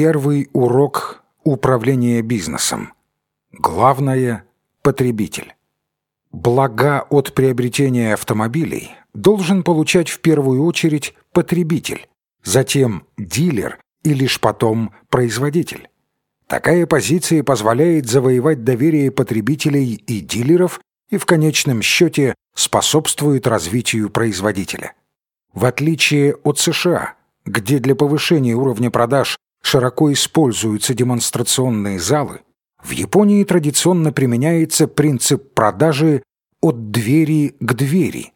Первый урок управления бизнесом. Главное – потребитель. Блага от приобретения автомобилей должен получать в первую очередь потребитель, затем дилер и лишь потом производитель. Такая позиция позволяет завоевать доверие потребителей и дилеров и в конечном счете способствует развитию производителя. В отличие от США, где для повышения уровня продаж широко используются демонстрационные залы, в Японии традиционно применяется принцип продажи от двери к двери.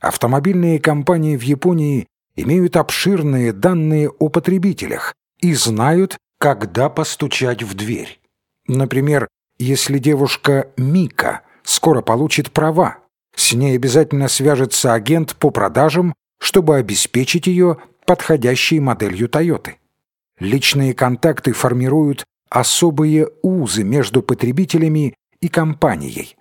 Автомобильные компании в Японии имеют обширные данные о потребителях и знают, когда постучать в дверь. Например, если девушка Мика скоро получит права, с ней обязательно свяжется агент по продажам, чтобы обеспечить ее подходящей моделью Тойоты. Личные контакты формируют особые узы между потребителями и компанией.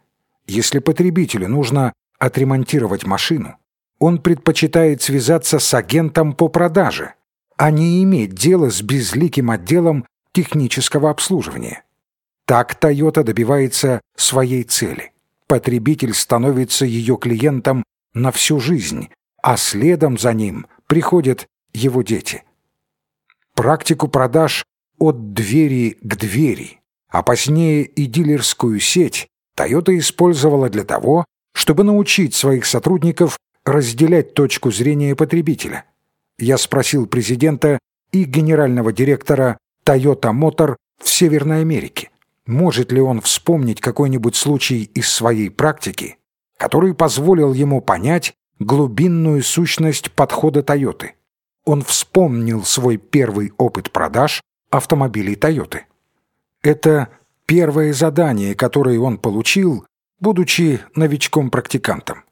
Если потребителю нужно отремонтировать машину, он предпочитает связаться с агентом по продаже, а не иметь дело с безликим отделом технического обслуживания. Так Toyota добивается своей цели. Потребитель становится ее клиентом на всю жизнь, а следом за ним приходят его дети. Практику продаж от двери к двери, а позднее и дилерскую сеть Toyota использовала для того, чтобы научить своих сотрудников разделять точку зрения потребителя. Я спросил президента и генерального директора Toyota Motor в Северной Америке, может ли он вспомнить какой-нибудь случай из своей практики, который позволил ему понять глубинную сущность подхода Toyota. Он вспомнил свой первый опыт продаж автомобилей Toyota. Это первое задание, которое он получил, будучи новичком-практикантом.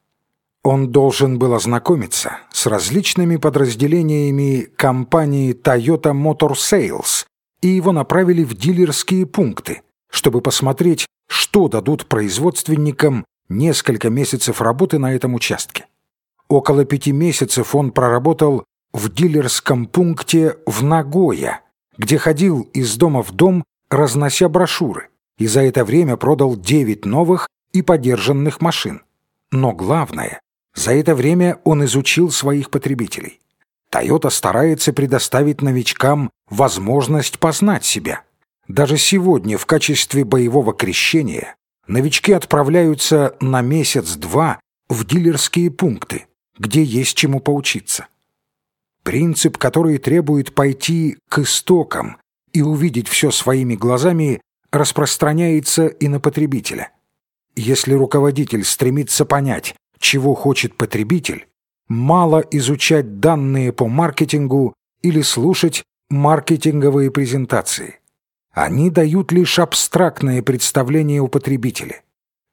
Он должен был ознакомиться с различными подразделениями компании Toyota Motor Sales, и его направили в дилерские пункты, чтобы посмотреть, что дадут производственникам несколько месяцев работы на этом участке. Около пяти месяцев он проработал в дилерском пункте в Нагоя, где ходил из дома в дом, разнося брошюры, и за это время продал 9 новых и подержанных машин. Но главное, за это время он изучил своих потребителей. Toyota старается предоставить новичкам возможность познать себя. Даже сегодня в качестве боевого крещения новички отправляются на месяц-два в дилерские пункты, где есть чему поучиться. Принцип, который требует пойти к истокам и увидеть все своими глазами, распространяется и на потребителя. Если руководитель стремится понять, чего хочет потребитель, мало изучать данные по маркетингу или слушать маркетинговые презентации. Они дают лишь абстрактное представление у потребителя.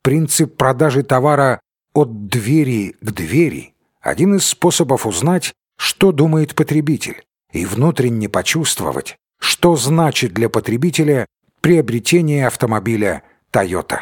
Принцип продажи товара от двери к двери – один из способов узнать, что думает потребитель, и внутренне почувствовать, что значит для потребителя приобретение автомобиля Toyota.